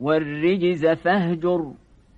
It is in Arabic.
والرجز فاهجر